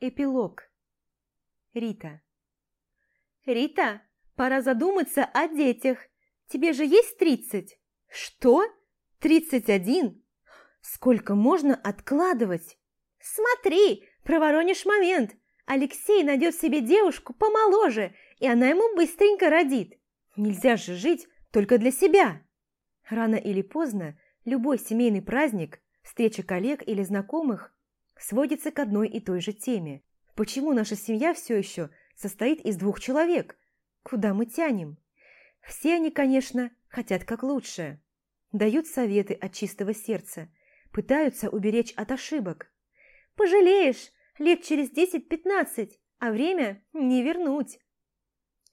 Эпилог. Рита. «Рита, пора задуматься о детях. Тебе же есть тридцать?» «Что? Тридцать один? Сколько можно откладывать?» «Смотри, проворонишь момент. Алексей найдет себе девушку помоложе, и она ему быстренько родит. Нельзя же жить только для себя». Рано или поздно любой семейный праздник, встреча коллег или знакомых сводится к одной и той же теме. Почему наша семья все еще состоит из двух человек? Куда мы тянем? Все они, конечно, хотят как лучше. Дают советы от чистого сердца, пытаются уберечь от ошибок. Пожалеешь лет через десять-пятнадцать, а время не вернуть.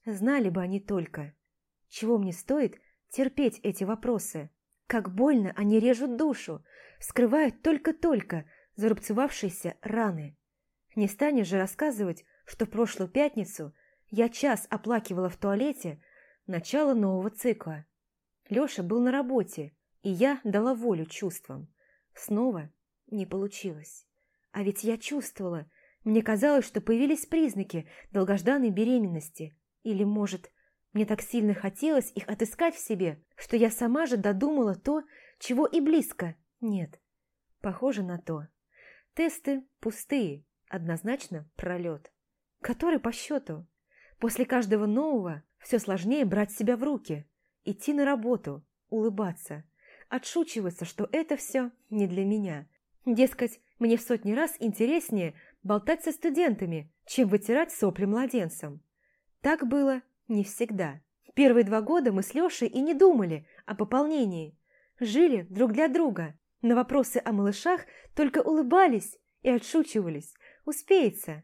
Знали бы они только, чего мне стоит терпеть эти вопросы. Как больно они режут душу, скрывают только-только, зарубцевавшиеся раны. Не станешь же рассказывать, что в прошлую пятницу я час оплакивала в туалете начало нового цикла. Лёша был на работе, и я дала волю чувствам. Снова не получилось. А ведь я чувствовала, мне казалось, что появились признаки долгожданной беременности. Или, может, мне так сильно хотелось их отыскать в себе, что я сама же додумала то, чего и близко нет. Похоже на то. Тесты пустые, однозначно пролет. Который по счету? После каждого нового все сложнее брать себя в руки, идти на работу, улыбаться, отшучиваться, что это все не для меня. Дескать, мне в сотни раз интереснее болтать со студентами, чем вытирать сопли младенцам. Так было не всегда. Первые два года мы с Лешей и не думали о пополнении. Жили друг для друга, на вопросы о малышах только улыбались и отшучивались. Успеется.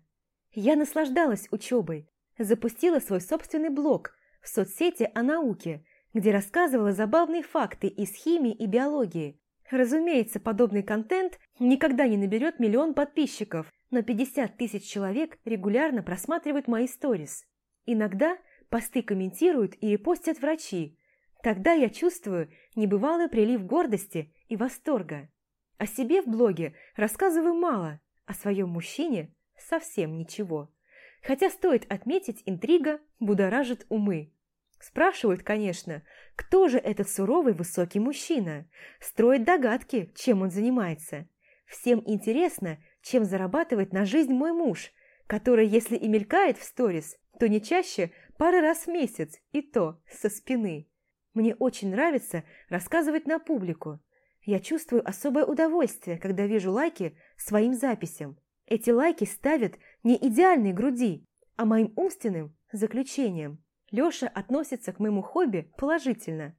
Я наслаждалась учебой. Запустила свой собственный блог в соцсети о науке, где рассказывала забавные факты из химии и биологии. Разумеется, подобный контент никогда не наберет миллион подписчиков, но 50 тысяч человек регулярно просматривают мои сторис. Иногда посты комментируют и репостят врачи, Тогда я чувствую небывалый прилив гордости и восторга. О себе в блоге рассказываю мало, о своем мужчине совсем ничего. Хотя стоит отметить, интрига будоражит умы. Спрашивают, конечно, кто же этот суровый высокий мужчина? Строят догадки, чем он занимается. Всем интересно, чем зарабатывает на жизнь мой муж, который, если и мелькает в сторис, то не чаще пары раз в месяц, и то со спины. Мне очень нравится рассказывать на публику. Я чувствую особое удовольствие, когда вижу лайки своим записям. Эти лайки ставят не идеальной груди, а моим умственным заключением. Лёша относится к моему хобби положительно.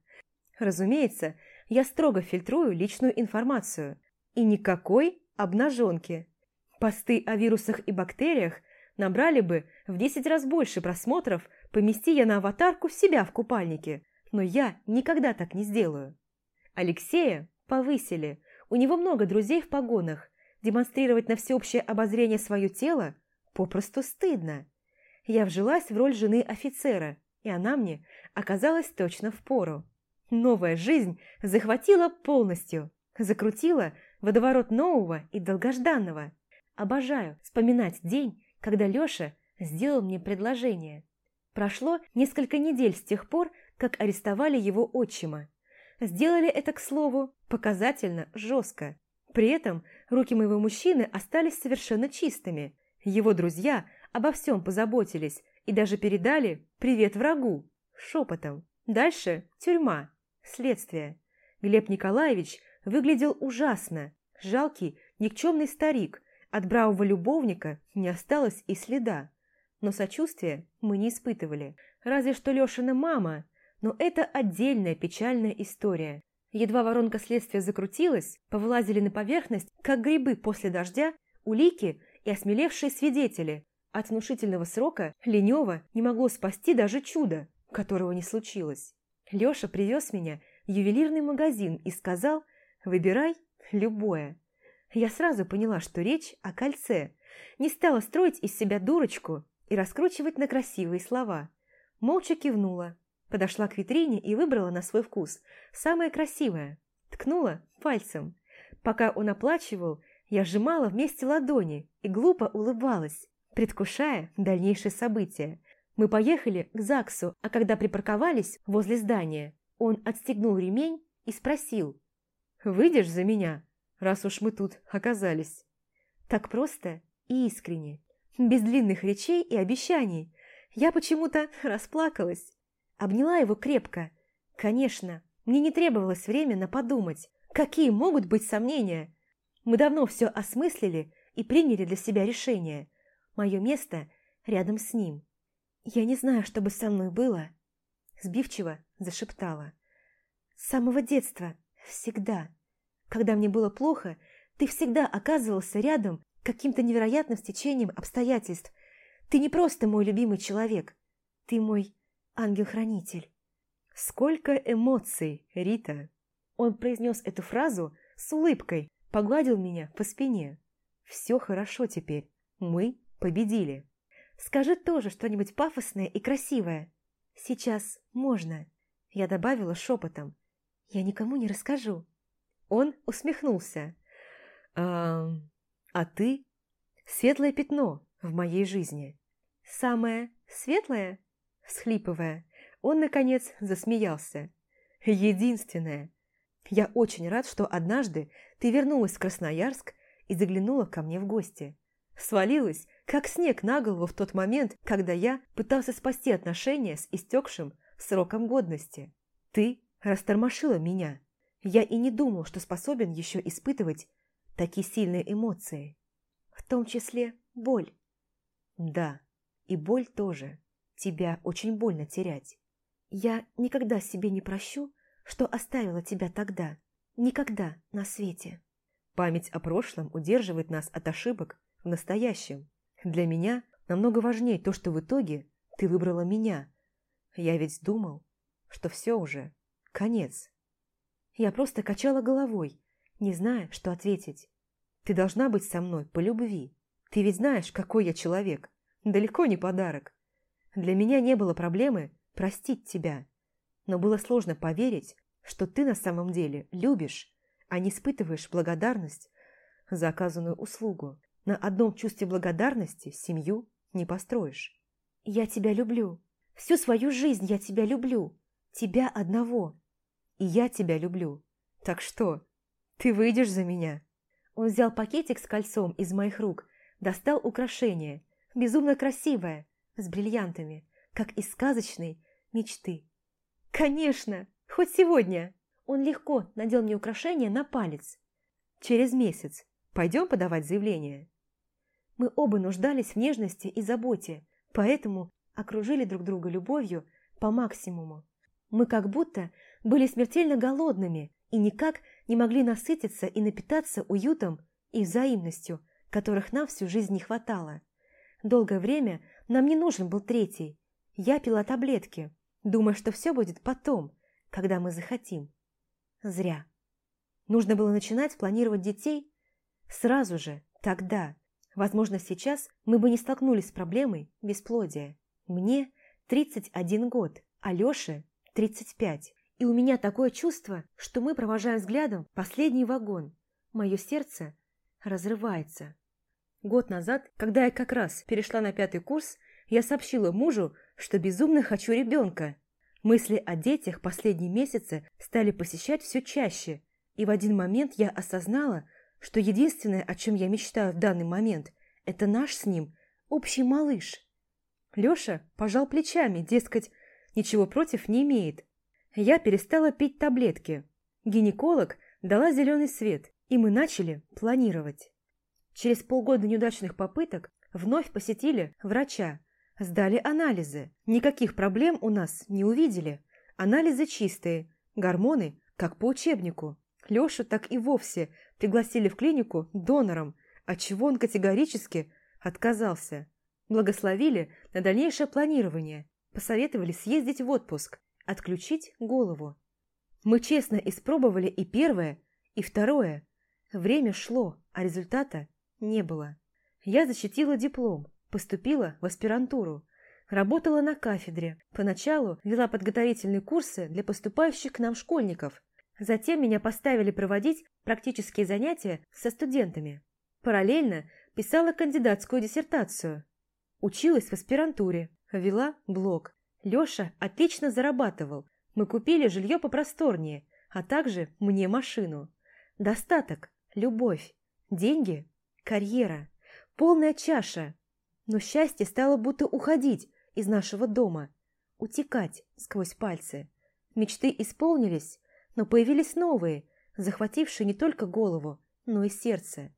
Разумеется, я строго фильтрую личную информацию. И никакой обнаженки. Посты о вирусах и бактериях набрали бы в 10 раз больше просмотров, помести я на аватарку себя в купальнике – но я никогда так не сделаю. Алексея повысили, у него много друзей в погонах, демонстрировать на всеобщее обозрение свое тело попросту стыдно. Я вжилась в роль жены офицера, и она мне оказалась точно в пору. Новая жизнь захватила полностью, закрутила водоворот нового и долгожданного. Обожаю вспоминать день, когда Лёша сделал мне предложение. Прошло несколько недель с тех пор, как арестовали его отчима. Сделали это, к слову, показательно жестко. При этом руки моего мужчины остались совершенно чистыми. Его друзья обо всем позаботились и даже передали «привет врагу» шепотом. Дальше тюрьма, следствие. Глеб Николаевич выглядел ужасно. Жалкий, никчемный старик. От бравого любовника не осталось и следа. Но сочувствия мы не испытывали. Разве что Лешина мама но это отдельная печальная история. Едва воронка следствия закрутилась, повылазили на поверхность, как грибы после дождя, улики и осмелевшие свидетели. От внушительного срока Ленева не могло спасти даже чудо, которого не случилось. Леша привез меня в ювелирный магазин и сказал «Выбирай любое». Я сразу поняла, что речь о кольце. Не стала строить из себя дурочку и раскручивать на красивые слова. Молча кивнула, Подошла к витрине и выбрала на свой вкус самое красивое. Ткнула пальцем. Пока он оплачивал, Я сжимала вместе ладони и глупо улыбалась, предвкушая дальнейшие события. Мы поехали к ЗАГСу, а когда припарковались возле здания, он отстегнул ремень и спросил. «Выйдешь за меня, раз уж мы тут оказались?» Так просто и искренне, без длинных речей и обещаний. Я почему-то расплакалась. Обняла его крепко. Конечно, мне не требовалось временно подумать, какие могут быть сомнения. Мы давно все осмыслили и приняли для себя решение. Мое место рядом с ним. «Я не знаю, что бы со мной было», – сбивчиво зашептала. «С самого детства, всегда. Когда мне было плохо, ты всегда оказывался рядом каким-то невероятным стечением обстоятельств. Ты не просто мой любимый человек, ты мой ангел-хранитель». «Сколько эмоций, Рита!» Он произнес эту фразу с улыбкой, погладил меня по спине. «Все хорошо теперь. Мы победили». Скажи тоже что-нибудь пафосное и красивое. Сейчас можно. Я добавила шепотом. Я никому не расскажу. Он усмехнулся. А, а ты светлое пятно в моей жизни. Самое светлое? Всхлипывая, он, наконец, засмеялся. Единственное. Я очень рад, что однажды ты вернулась в Красноярск и заглянула ко мне в гости. Свалилась как снег на голову в тот момент, когда я пытался спасти отношения с истекшим сроком годности. Ты растормошила меня. Я и не думал, что способен еще испытывать такие сильные эмоции. В том числе боль. Да, и боль тоже. Тебя очень больно терять. Я никогда себе не прощу, что оставила тебя тогда. Никогда на свете. Память о прошлом удерживает нас от ошибок в настоящем. Для меня намного важнее то, что в итоге ты выбрала меня. Я ведь думал, что все уже, конец. Я просто качала головой, не зная, что ответить. Ты должна быть со мной по любви. Ты ведь знаешь, какой я человек. Далеко не подарок. Для меня не было проблемы простить тебя. Но было сложно поверить, что ты на самом деле любишь, а не испытываешь благодарность за оказанную услугу. На одном чувстве благодарности семью не построишь. Я тебя люблю. Всю свою жизнь я тебя люблю. Тебя одного. И я тебя люблю. Так что, ты выйдешь за меня?» Он взял пакетик с кольцом из моих рук, достал украшение, безумно красивое, с бриллиантами, как из сказочной мечты. «Конечно! Хоть сегодня!» Он легко надел мне украшение на палец. «Через месяц пойдем подавать заявление?» Мы оба нуждались в нежности и заботе, поэтому окружили друг друга любовью по максимуму. Мы как будто были смертельно голодными и никак не могли насытиться и напитаться уютом и взаимностью, которых нам всю жизнь не хватало. Долгое время нам не нужен был третий. Я пила таблетки, думая, что все будет потом, когда мы захотим. Зря. Нужно было начинать планировать детей сразу же, тогда, Возможно, сейчас мы бы не столкнулись с проблемой бесплодия. Мне 31 год, а Лёше 35. И у меня такое чувство, что мы провожаем взглядом последний вагон. Мое сердце разрывается. Год назад, когда я как раз перешла на пятый курс, я сообщила мужу, что безумно хочу ребенка. Мысли о детях последние месяцы стали посещать все чаще, и в один момент я осознала, что единственное, о чем я мечтаю в данный момент, это наш с ним общий малыш. Лёша пожал плечами, дескать, ничего против не имеет. Я перестала пить таблетки. Гинеколог дала зеленый свет, и мы начали планировать. Через полгода неудачных попыток вновь посетили врача, сдали анализы. Никаких проблем у нас не увидели. Анализы чистые, гормоны как по учебнику. Лёшу так и вовсе пригласили в клинику донором, от чего он категорически отказался. Благословили на дальнейшее планирование, посоветовали съездить в отпуск, отключить голову. Мы честно испробовали и первое, и второе. Время шло, а результата не было. Я защитила диплом, поступила в аспирантуру, работала на кафедре, поначалу вела подготовительные курсы для поступающих к нам школьников – Затем меня поставили проводить практические занятия со студентами. Параллельно писала кандидатскую диссертацию. Училась в аспирантуре, вела блог. Лёша отлично зарабатывал. Мы купили жилье попросторнее, а также мне машину. Достаток, любовь, деньги, карьера, полная чаша. Но счастье стало будто уходить из нашего дома, утекать сквозь пальцы. Мечты исполнились, но появились новые, захватившие не только голову, но и сердце.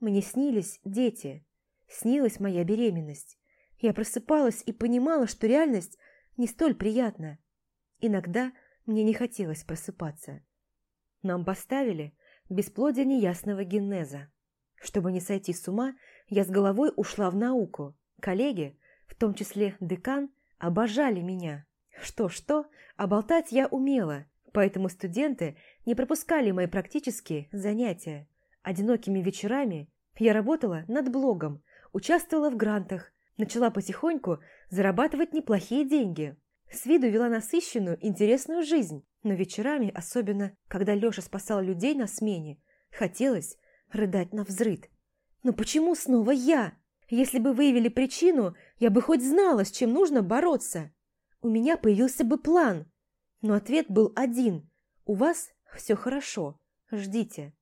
Мне снились дети, снилась моя беременность. Я просыпалась и понимала, что реальность не столь приятна. Иногда мне не хотелось просыпаться. Нам поставили бесплодие неясного генеза. Чтобы не сойти с ума, я с головой ушла в науку. Коллеги, в том числе декан, обожали меня. Что-что, а болтать я умела, поэтому студенты не пропускали мои практические занятия. Одинокими вечерами я работала над блогом, участвовала в грантах, начала потихоньку зарабатывать неплохие деньги. С виду вела насыщенную, интересную жизнь, но вечерами, особенно когда Лёша спасал людей на смене, хотелось рыдать на взрыд. «Но почему снова я? Если бы выявили причину, я бы хоть знала, с чем нужно бороться. У меня появился бы план». Но ответ был один. «У вас все хорошо. Ждите».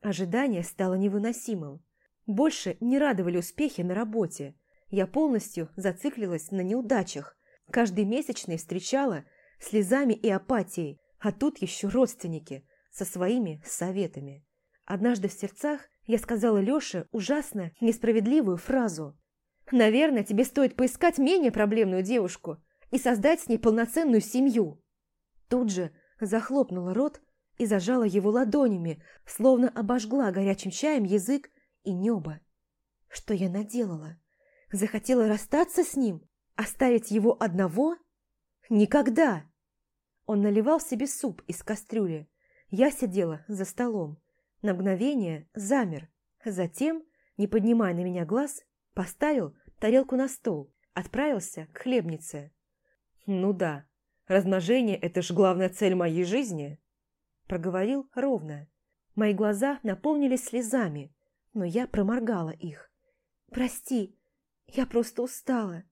Ожидание стало невыносимым. Больше не радовали успехи на работе. Я полностью зациклилась на неудачах. Каждый месячный встречала слезами и апатией, а тут еще родственники со своими советами. Однажды в сердцах я сказала Лёше ужасно несправедливую фразу. «Наверное, тебе стоит поискать менее проблемную девушку и создать с ней полноценную семью». Тут же захлопнула рот и зажала его ладонями, словно обожгла горячим чаем язык и небо. Что я наделала? Захотела расстаться с ним? Оставить его одного? Никогда! Он наливал себе суп из кастрюли. Я сидела за столом. На мгновение замер. Затем, не поднимая на меня глаз, поставил тарелку на стол, отправился к хлебнице. «Ну да, размножение – это ж главная цель моей жизни!» проговорил ровно. Мои глаза наполнились слезами, но я проморгала их. «Прости, я просто устала».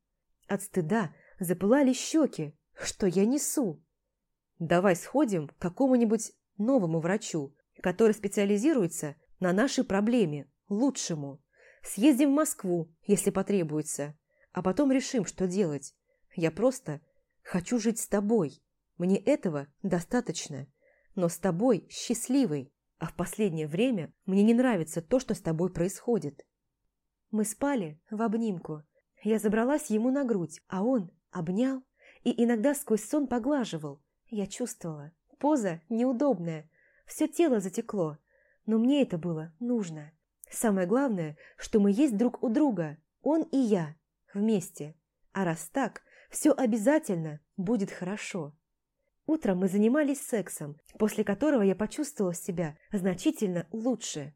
От стыда запылали щеки. Что я несу? «Давай сходим к какому-нибудь новому врачу, который специализируется на нашей проблеме, лучшему. Съездим в Москву, если потребуется, а потом решим, что делать. Я просто хочу жить с тобой. Мне этого достаточно» но с тобой счастливой, а в последнее время мне не нравится то, что с тобой происходит. Мы спали в обнимку. Я забралась ему на грудь, а он обнял и иногда сквозь сон поглаживал. Я чувствовала. Поза неудобная, все тело затекло, но мне это было нужно. Самое главное, что мы есть друг у друга, он и я, вместе. А раз так, все обязательно будет хорошо. Утром мы занимались сексом, после которого я почувствовала себя значительно лучше.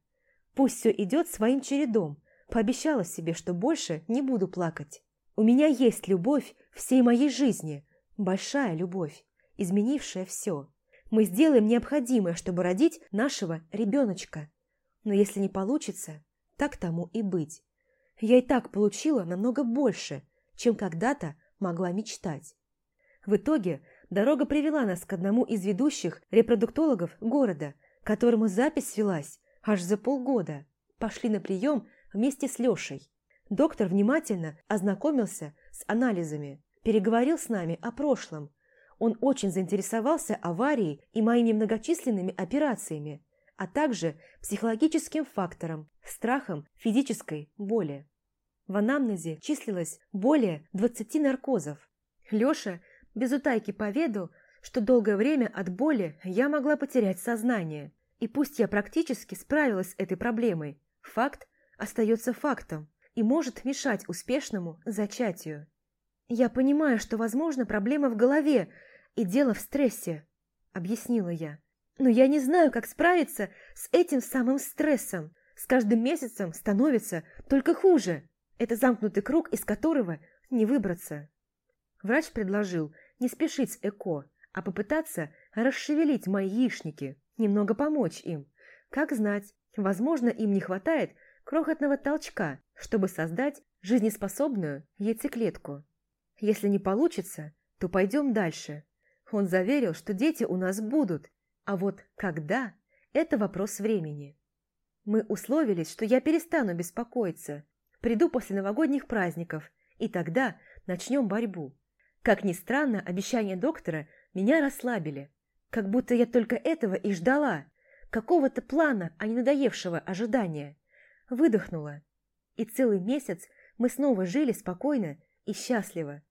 Пусть все идет своим чередом, пообещала себе, что больше не буду плакать. У меня есть любовь всей моей жизни, большая любовь, изменившая все. Мы сделаем необходимое, чтобы родить нашего ребеночка. Но если не получится, так тому и быть. Я и так получила намного больше, чем когда-то могла мечтать. В итоге Дорога привела нас к одному из ведущих репродуктологов города, которому запись велась аж за полгода. Пошли на прием вместе с Лешей. Доктор внимательно ознакомился с анализами, переговорил с нами о прошлом. Он очень заинтересовался аварией и моими многочисленными операциями, а также психологическим фактором, страхом физической боли. В анамнезе числилось более 20 наркозов. Леша без утайки поведал, что долгое время от боли я могла потерять сознание. И пусть я практически справилась с этой проблемой, факт остается фактом и может мешать успешному зачатию. «Я понимаю, что, возможно, проблема в голове и дело в стрессе», – объяснила я. «Но я не знаю, как справиться с этим самым стрессом. С каждым месяцем становится только хуже. Это замкнутый круг, из которого не выбраться». Врач предложил не спешить с ЭКО, а попытаться расшевелить мои яичники, немного помочь им. Как знать, Возможно, им не хватает крохотного толчка, чтобы создать жизнеспособную яйцеклетку. Если не получится, то пойдем дальше. Он заверил, что дети у нас будут, а вот когда – это вопрос времени. Мы условились, что я перестану беспокоиться, приду после новогодних праздников, и тогда начнем борьбу. Как ни странно, обещания доктора меня расслабили, как будто я только этого и ждала, какого-то плана, а не надоевшего ожидания. Выдохнула. И целый месяц мы снова жили спокойно и счастливо.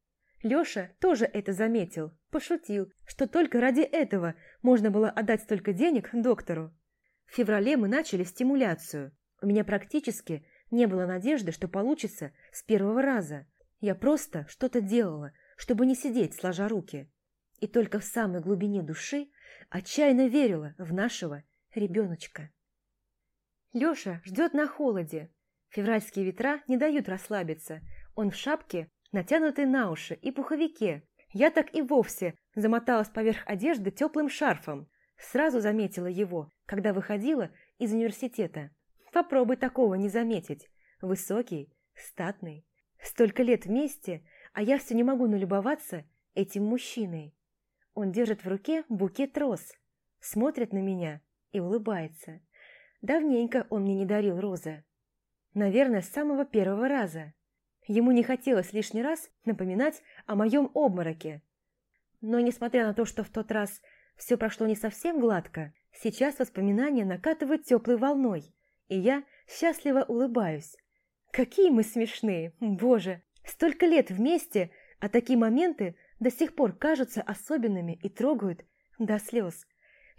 Лёша тоже это заметил, пошутил, что только ради этого можно было отдать столько денег доктору. В феврале мы начали стимуляцию. У меня практически не было надежды, что получится с первого раза. Я просто что-то делала, чтобы не сидеть сложа руки. И только в самой глубине души отчаянно верила в нашего ребеночка. Лёша ждет на холоде. Февральские ветра не дают расслабиться. Он в шапке, натянутой на уши, и пуховике. Я так и вовсе замоталась поверх одежды теплым шарфом. Сразу заметила его, когда выходила из университета. Попробуй такого не заметить. Высокий, статный. Столько лет вместе, а я все не могу налюбоваться этим мужчиной. Он держит в руке букет роз, смотрит на меня и улыбается. Давненько он мне не дарил розы. Наверное, с самого первого раза. Ему не хотелось лишний раз напоминать о моем обмороке. Но, несмотря на то, что в тот раз все прошло не совсем гладко, сейчас воспоминания накатывают теплой волной, и я счастливо улыбаюсь. Какие мы смешные, боже! Столько лет вместе, а такие моменты до сих пор кажутся особенными и трогают до слез.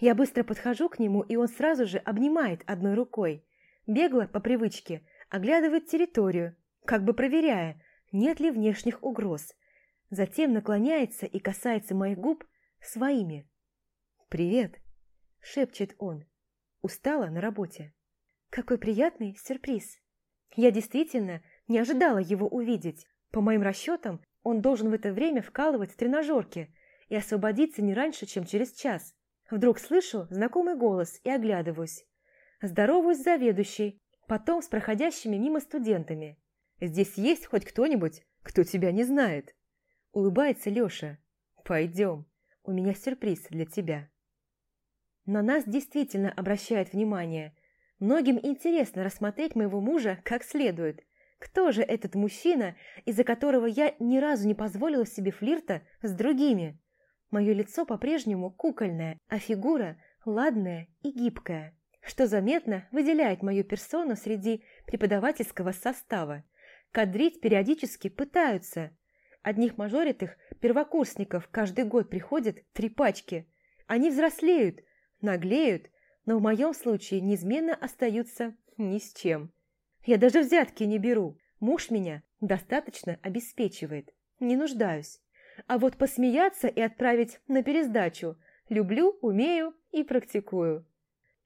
Я быстро подхожу к нему, и он сразу же обнимает одной рукой. Бегло, по привычке, оглядывает территорию, как бы проверяя, нет ли внешних угроз. Затем наклоняется и касается моих губ своими. «Привет», – шепчет он. Устала на работе. Какой приятный сюрприз. Я действительно не ожидала его увидеть. По моим расчетам, он должен в это время вкалывать в тренажерке и освободиться не раньше, чем через час. Вдруг слышу знакомый голос и оглядываюсь. Здороваюсь с заведующей, потом с проходящими мимо студентами. «Здесь есть хоть кто-нибудь, кто тебя не знает?» Улыбается Лёша. «Пойдем, у меня сюрприз для тебя». На нас действительно обращает внимание. Многим интересно рассмотреть моего мужа как следует. Кто же этот мужчина, из-за которого я ни разу не позволила себе флирта с другими? Мое лицо по-прежнему кукольное, а фигура ладная и гибкая, что заметно выделяет мою персону среди преподавательского состава. Кадрить периодически пытаются. Одних мажоритых первокурсников каждый год приходят три пачки. Они взрослеют, наглеют, но в моем случае неизменно остаются ни с чем. Я даже взятки не беру. Муж меня достаточно обеспечивает. Не нуждаюсь. А вот посмеяться и отправить на пересдачу люблю, умею и практикую.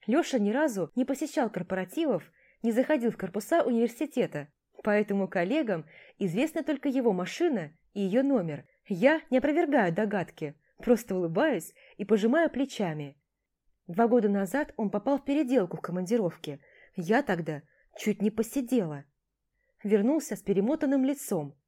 Лёша ни разу не посещал корпоративов, не заходил в корпуса университета, поэтому коллегам известна только его машина и ее номер. Я не опровергаю догадки, просто улыбаюсь и пожимаю плечами. Два года назад он попал в переделку в командировке. Я тогда чуть не посидела. Вернулся с перемотанным лицом.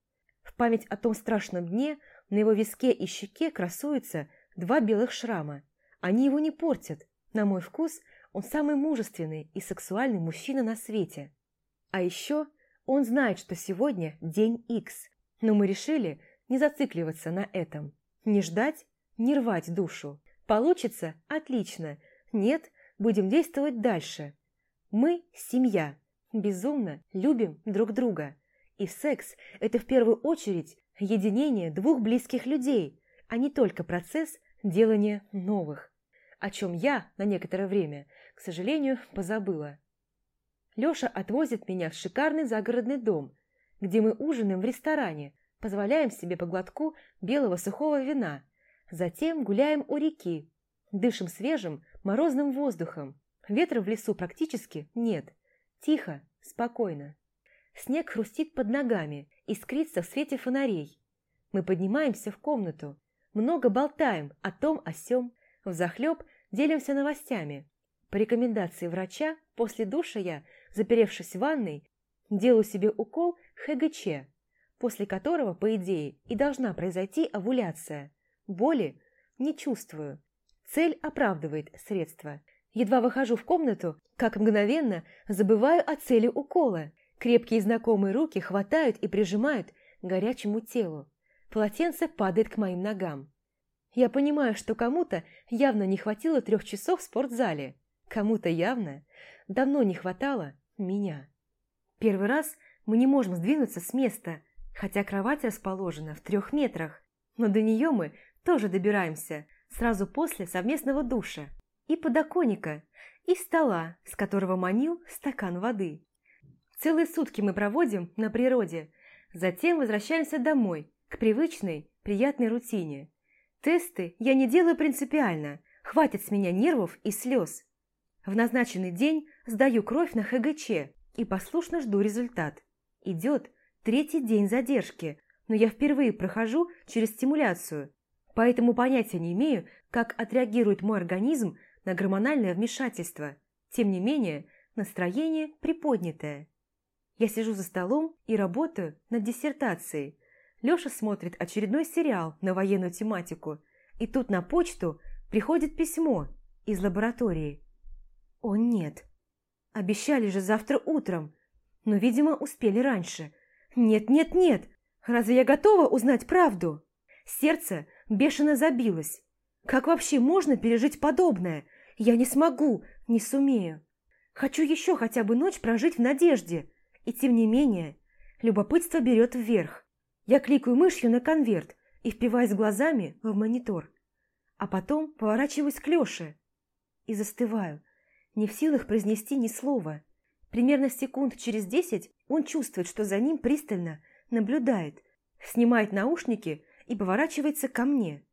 В память о том страшном дне на его виске и щеке красуются два белых шрама. Они его не портят. На мой вкус, он самый мужественный и сексуальный мужчина на свете. А еще он знает, что сегодня день Икс, но мы решили не зацикливаться на этом. Не ждать, не рвать душу. Получится – отлично. Нет, будем действовать дальше. Мы – семья. Безумно любим друг друга. И секс – это в первую очередь единение двух близких людей, а не только процесс делания новых, о чем я на некоторое время, к сожалению, позабыла. Лёша отвозит меня в шикарный загородный дом, где мы ужинаем в ресторане, позволяем себе по глотку белого сухого вина, затем гуляем у реки, дышим свежим морозным воздухом. Ветра в лесу практически нет. Тихо, спокойно. Снег хрустит под ногами, искрится в свете фонарей. Мы поднимаемся в комнату, много болтаем о том о сём, взахлёб делимся новостями. По рекомендации врача, после душа я, заперевшись в ванной, делаю себе укол ХГЧ, после которого, по идее, и должна произойти овуляция. Боли не чувствую. Цель оправдывает средства. Едва выхожу в комнату, как мгновенно забываю о цели укола. Крепкие знакомые руки хватают и прижимают к горячему телу. Полотенце падает к моим ногам. Я понимаю, что кому-то явно не хватило трех часов в спортзале. Кому-то явно давно не хватало меня. Первый раз мы не можем сдвинуться с места, хотя кровать расположена в трех метрах, но до нее мы тоже добираемся сразу после совместного душа и подоконника, и стола, с которого манил стакан воды. Целые сутки мы проводим на природе, затем возвращаемся домой, к привычной, приятной рутине. Тесты я не делаю принципиально, хватит с меня нервов и слез. В назначенный день сдаю кровь на ХГЧ и послушно жду результат. Идет третий день задержки, но я впервые прохожу через стимуляцию, поэтому понятия не имею, как отреагирует мой организм на гормональное вмешательство. Тем не менее, настроение приподнятое. Я сижу за столом и работаю над диссертацией. Лёша смотрит очередной сериал на военную тематику, и тут на почту приходит письмо из лаборатории. О нет, обещали же завтра утром, но, видимо, успели раньше. Нет, нет, нет, разве я готова узнать правду? Сердце бешено забилось. Как вообще можно пережить подобное? Я не смогу, не сумею. Хочу еще хотя бы ночь прожить в надежде. И тем не менее, любопытство берет вверх. Я кликаю мышью на конверт и впиваюсь глазами в монитор. А потом поворачиваюсь к Лёше и застываю, не в силах произнести ни слова. Примерно секунд через десять он чувствует, что за ним пристально наблюдает, снимает наушники и поворачивается ко мне.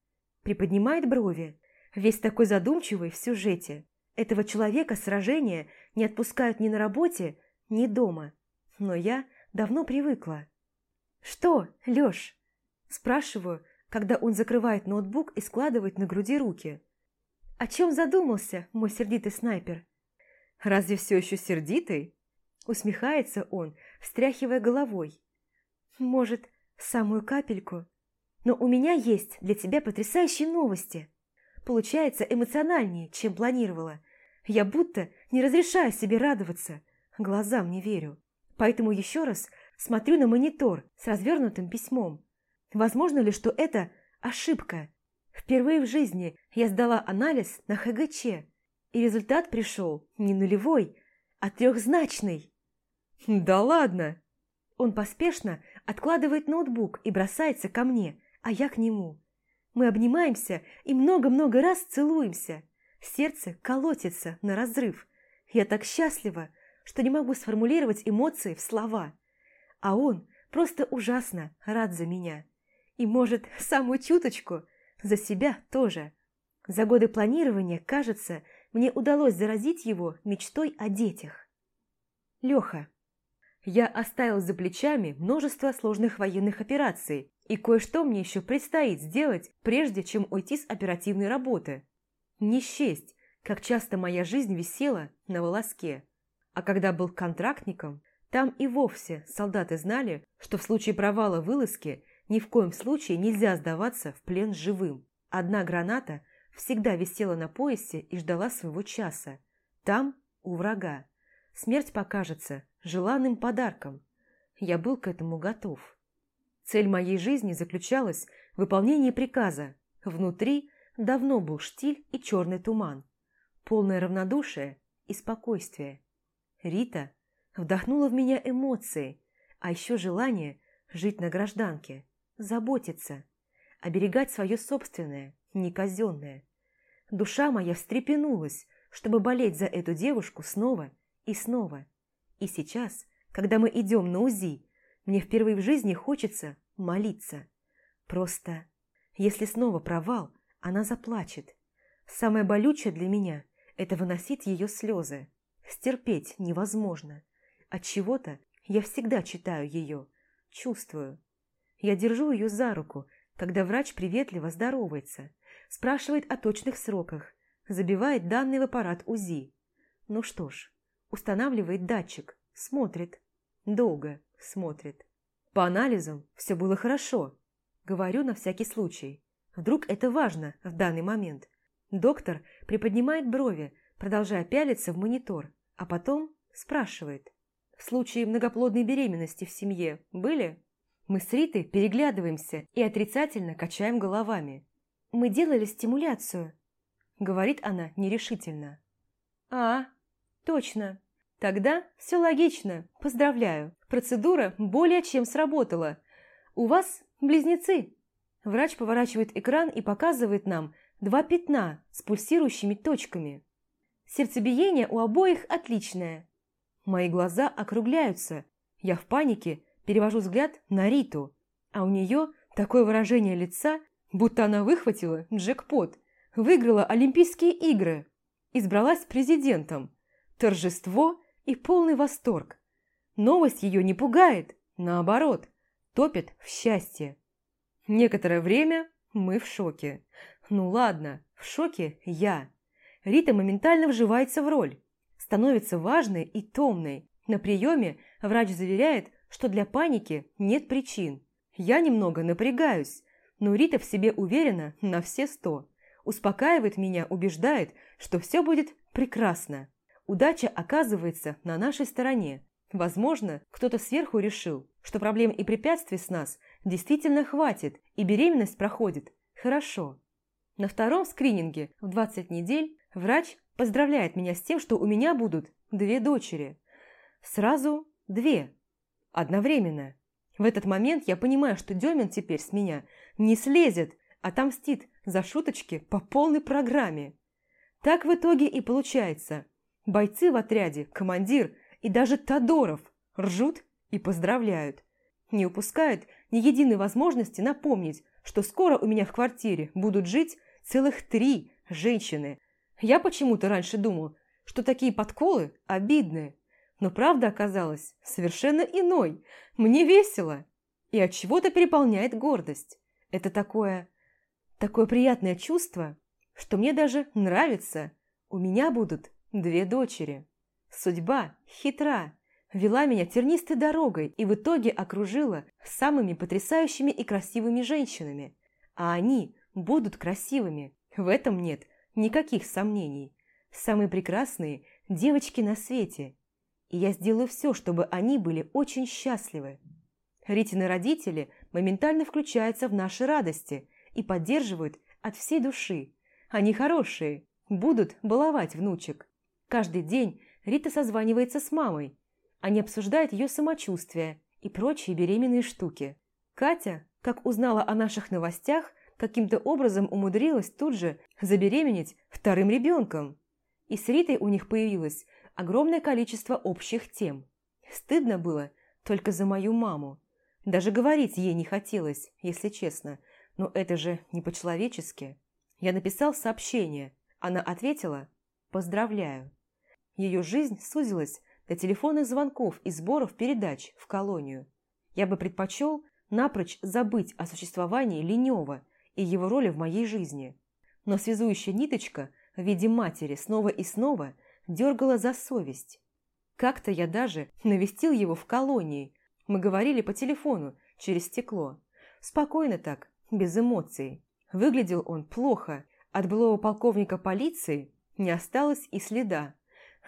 Приподнимает брови, весь такой задумчивый в сюжете. Этого человека сражения не отпускают ни на работе, ни дома. Но я давно привыкла. «Что, Лёш?» Спрашиваю, когда он закрывает ноутбук и складывает на груди руки. «О чем задумался, мой сердитый снайпер?» «Разве все еще сердитый?» Усмехается он, встряхивая головой. «Может, самую капельку?» Но у меня есть для тебя потрясающие новости. Получается эмоциональнее, чем планировала. Я будто не разрешаю себе радоваться. Глазам не верю. Поэтому еще раз смотрю на монитор с развернутым письмом. Возможно ли, что это ошибка? Впервые в жизни я сдала анализ на ХГЧ, и результат пришел не нулевой, а трехзначный. «Да ладно!» Он поспешно откладывает ноутбук и бросается ко мне, а я к нему. Мы обнимаемся и много-много раз целуемся. Сердце колотится на разрыв. Я так счастлива, что не могу сформулировать эмоции в слова. А он просто ужасно рад за меня. И, может, самую чуточку за себя тоже. За годы планирования, кажется, мне удалось заразить его мечтой о детях. Леха. Я оставил за плечами множество сложных военных операций, и кое-что мне еще предстоит сделать, прежде чем уйти с оперативной работы. Не счесть, как часто моя жизнь висела на волоске. А когда был контрактником, там и вовсе солдаты знали, что в случае провала вылазки ни в коем случае нельзя сдаваться в плен живым. Одна граната всегда висела на поясе и ждала своего часа. Там, у врага. Смерть покажется желанным подарком. Я был к этому готов. Цель моей жизни заключалась в выполнении приказа. Внутри давно был штиль и черный туман. Полное равнодушие и спокойствие. Рита вдохнула в меня эмоции, а еще желание жить на гражданке, заботиться, оберегать свое собственное, не казенное. Душа моя встрепенулась, чтобы болеть за эту девушку снова и снова. И сейчас, когда мы идем на УЗИ, мне впервые в жизни хочется молиться. Просто, если снова провал, она заплачет. Самое болючее для меня – это выносить ее слезы. Стерпеть невозможно. От чего-то я всегда читаю ее, чувствую. Я держу ее за руку, когда врач приветливо здоровается, спрашивает о точных сроках, забивает данные в аппарат УЗИ. Ну что ж, устанавливает датчик, смотрит. Долго смотрит. По анализам все было хорошо. Говорю на всякий случай. Вдруг это важно в данный момент. Доктор приподнимает брови, продолжая пялиться в монитор, а потом спрашивает. Случаи многоплодной беременности в семье были? Мы с Ритой переглядываемся и отрицательно качаем головами. «Мы делали стимуляцию», — говорит она нерешительно. «А, точно. Тогда все логично. Поздравляю. Процедура более чем сработала. У вас близнецы». Врач поворачивает экран и показывает нам два пятна с пульсирующими точками. Сердцебиение у обоих отличное. Мои глаза округляются. Я в панике перевожу взгляд на Риту, а у нее такое выражение лица, будто она выхватила джекпот, выиграла Олимпийские игры, избралась президентом. Торжество и полный восторг. Новость ее не пугает, наоборот, топит в счастье. Некоторое время мы в шоке. Ну ладно, в шоке я. Рита моментально вживается в роль, становится важной и томной. На приеме врач заверяет, что для паники нет причин. Я немного напрягаюсь, но Рита в себе уверена на все сто. Успокаивает меня, убеждает, что все будет прекрасно. Удача оказывается на нашей стороне. Возможно, кто-то сверху решил, что проблем и препятствий с нас действительно хватит, и беременность проходит хорошо. На втором скрининге в 20 недель врач поздравляет меня с тем, что у меня будут две дочери. Сразу две. Одновременно. В этот момент я понимаю, что Демин теперь с меня не слезет, отомстит за шуточки по полной программе. Так в итоге и получается. Бойцы в отряде, командир и даже Тодоров ржут и поздравляют. Не упускают ни единой возможности напомнить, что скоро у меня в квартире будут жить целых три женщины. Я почему-то раньше думал, что такие подколы обидные. Но правда оказалась совершенно иной. Мне весело. И от чего-то переполняет гордость. Это такое... такое приятное чувство, что мне даже нравится. У меня будут две дочери. Судьба хитра, вела меня тернистой дорогой и в итоге окружила самыми потрясающими и красивыми женщинами. А они будут красивыми, в этом нет никаких сомнений. Самые прекрасные девочки на свете и я сделаю все, чтобы они были очень счастливы. Ритины родители моментально включаются в наши радости и поддерживают от всей души. Они хорошие, будут баловать внучек. Каждый день Рита созванивается с мамой. Они обсуждают ее самочувствие и прочие беременные штуки. Катя, как узнала о наших новостях, каким-то образом умудрилась тут же забеременеть вторым ребенком. И с Ритой у них появилась огромное количество общих тем. Стыдно было только за мою маму. Даже говорить ей не хотелось, если честно, но это же не по-человечески. Я написал сообщение, она ответила «Поздравляю». Ее жизнь сузилась до телефонных звонков и сборов передач в колонию. Я бы предпочел напрочь забыть о существовании Ленева и его роли в моей жизни. Но связующая ниточка в виде матери снова и снова дергала за совесть. Как-то я даже навестил его в колонии. Мы говорили по телефону, через стекло. Спокойно так, без эмоций. Выглядел он плохо. От былого полковника полиции не осталось и следа.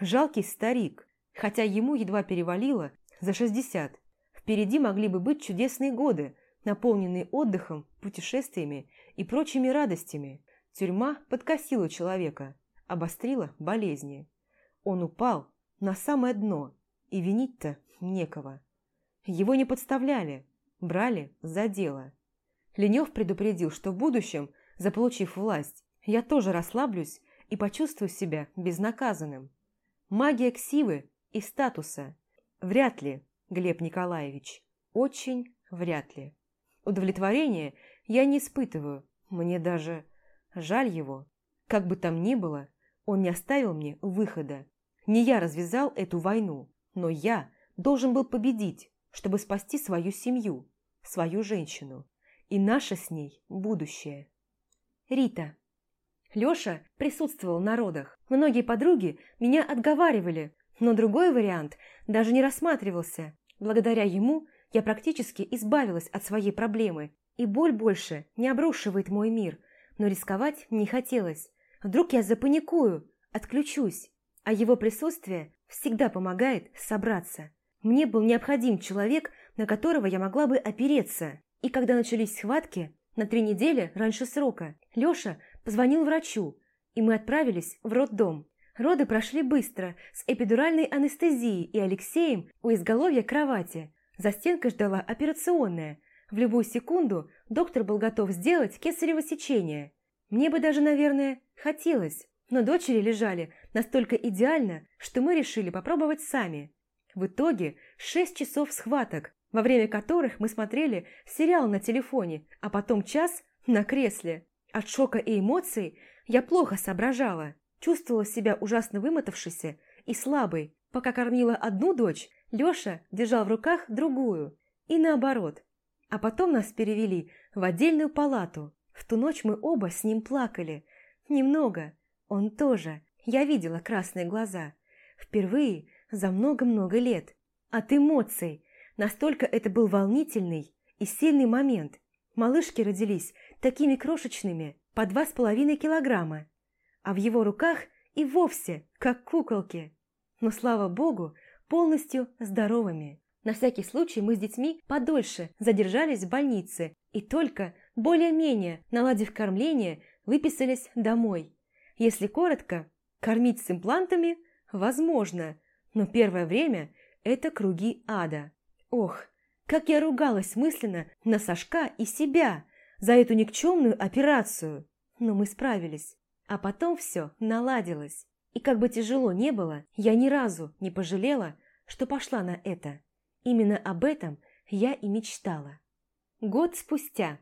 Жалкий старик, хотя ему едва перевалило за шестьдесят. Впереди могли бы быть чудесные годы, наполненные отдыхом, путешествиями и прочими радостями. Тюрьма подкосила человека, обострила болезни. Он упал на самое дно, и винить-то некого. Его не подставляли, брали за дело. Ленев предупредил, что в будущем, заполучив власть, я тоже расслаблюсь и почувствую себя безнаказанным. Магия ксивы и статуса. Вряд ли, Глеб Николаевич, очень вряд ли. Удовлетворения я не испытываю, мне даже жаль его. Как бы там ни было, он не оставил мне выхода. Не я развязал эту войну, но я должен был победить, чтобы спасти свою семью, свою женщину и наше с ней будущее. Рита. Лёша присутствовал на родах. Многие подруги меня отговаривали, но другой вариант даже не рассматривался. Благодаря ему я практически избавилась от своей проблемы, и боль больше не обрушивает мой мир, но рисковать не хотелось. Вдруг я запаникую, отключусь, а его присутствие всегда помогает собраться. Мне был необходим человек, на которого я могла бы опереться. И когда начались схватки, на три недели раньше срока, Лёша позвонил врачу, и мы отправились в роддом. Роды прошли быстро, с эпидуральной анестезией и Алексеем у изголовья кровати. За стенкой ждала операционная. В любую секунду доктор был готов сделать кесарево сечение. Мне бы даже, наверное, хотелось, но дочери лежали настолько идеально, что мы решили попробовать сами. В итоге шесть часов схваток, во время которых мы смотрели сериал на телефоне, а потом час на кресле. От шока и эмоций я плохо соображала, чувствовала себя ужасно вымотавшейся и слабой. Пока кормила одну дочь, Лёша держал в руках другую, и наоборот. А потом нас перевели в отдельную палату. В ту ночь мы оба с ним плакали. Немного. Он тоже. Я видела красные глаза. Впервые за много-много лет. От эмоций. Настолько это был волнительный и сильный момент. Малышки родились такими крошечными, по два с половиной килограмма, а в его руках и вовсе, как куколки. Но, слава богу, полностью здоровыми. На всякий случай мы с детьми подольше задержались в больнице и только, более-менее, наладив кормление, выписались домой. Если коротко, кормить с имплантами возможно, но первое время это круги ада. Ох, как я ругалась мысленно на Сашка и себя за эту никчемную операцию. Но мы справились. А потом все наладилось. И как бы тяжело не было, я ни разу не пожалела, что пошла на это. Именно об этом я и мечтала. Год спустя.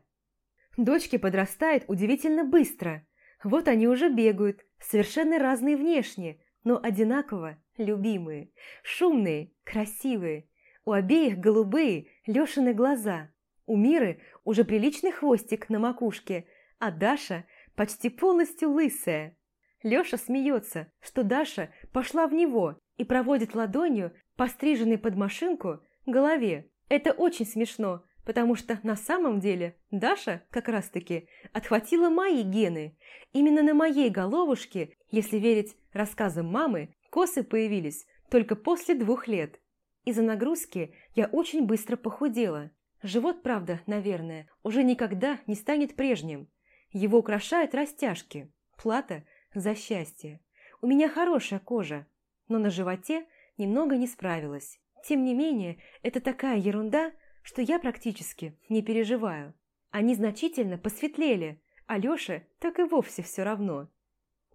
Дочки подрастают удивительно быстро. Вот они уже бегают, совершенно разные внешне, но одинаково любимые, шумные, красивые. У обеих голубые Лешины глаза. У Миры уже приличный хвостик на макушке, а Даша почти полностью лысая. Леша смеется, что Даша пошла в него и проводит ладонью, постриженной под машинку, голове. Это очень смешно, потому что на самом деле Даша как раз-таки отхватила мои гены. Именно на моей головушке, если верить рассказам мамы, косы появились только после двух лет. Из-за нагрузки я очень быстро похудела. Живот, правда, наверное, уже никогда не станет прежним. Его украшают растяжки. Плата за счастье. У меня хорошая кожа, но на животе немного не справилась. Тем не менее, это такая ерунда, что я практически не переживаю. Они значительно посветлели, а Лёше так и вовсе все равно.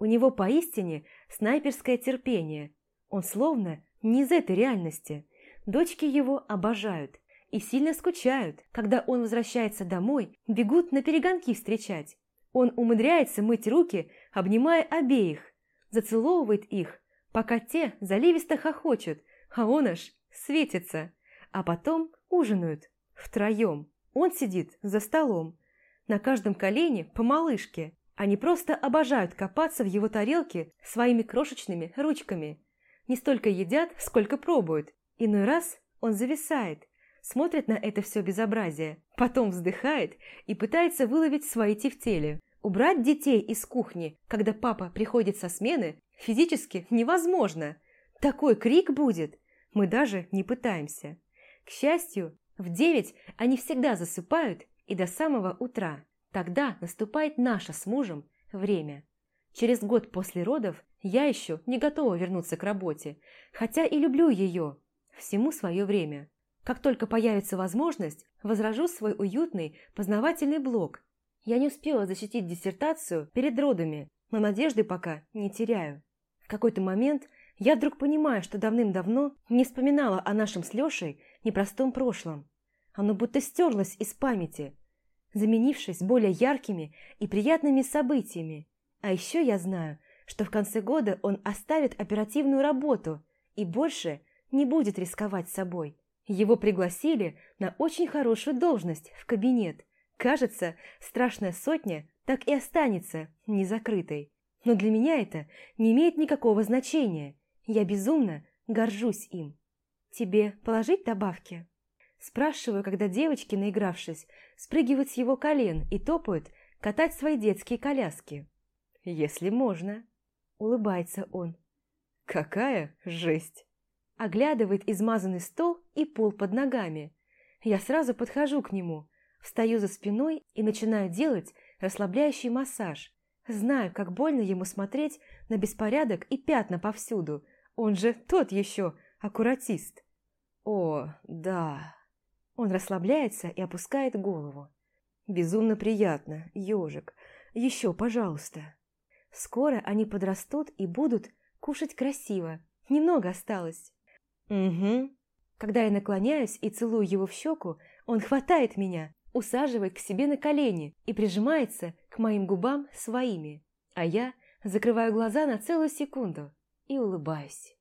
У него поистине снайперское терпение. Он словно не из этой реальности. Дочки его обожают и сильно скучают. Когда он возвращается домой, бегут на перегонки встречать. Он умудряется мыть руки, обнимая обеих, зацеловывает их, пока те заливисто хохочут, а он аж светится. А потом ужинают втроем. Он сидит за столом. На каждом колене по малышке. Они просто обожают копаться в его тарелке своими крошечными ручками. Не столько едят, сколько пробуют. Иной раз он зависает, смотрит на это все безобразие, потом вздыхает и пытается выловить свои тефтели. Убрать детей из кухни, когда папа приходит со смены, физически невозможно. Такой крик будет. Мы даже не пытаемся. К счастью, в девять они всегда засыпают и до самого утра. Тогда наступает наше с мужем время. Через год после родов я еще не готова вернуться к работе, хотя и люблю ее, Всему свое время. Как только появится возможность, возражу свой уютный, познавательный блог. Я не успела защитить диссертацию перед родами, но надежды пока не теряю. В какой-то момент я вдруг понимаю, что давным-давно не вспоминала о нашем с Лешей непростом прошлом. Оно будто стерлось из памяти, заменившись более яркими и приятными событиями. А еще я знаю, что в конце года он оставит оперативную работу и больше не будет рисковать собой. Его пригласили на очень хорошую должность в кабинет. Кажется, страшная сотня так и останется незакрытой. Но для меня это не имеет никакого значения. Я безумно горжусь им. Тебе положить добавки? Спрашиваю, когда девочки, наигравшись, спрыгивают с его колен и топают катать свои детские коляски. Если можно. Улыбается он. Какая жесть! Оглядывает измазанный стол и пол под ногами. Я сразу подхожу к нему, встаю за спиной и начинаю делать расслабляющий массаж. Знаю, как больно ему смотреть на беспорядок и пятна повсюду. Он же тот еще аккуратист. О, да. Он расслабляется и опускает голову. Безумно приятно, ежик. Еще, пожалуйста. Скоро они подрастут и будут кушать красиво. Немного осталось. Угу. Когда я наклоняюсь и целую его в щеку, он хватает меня, усаживает к себе на колени и прижимается к моим губам своими. А я закрываю глаза на целую секунду и улыбаюсь.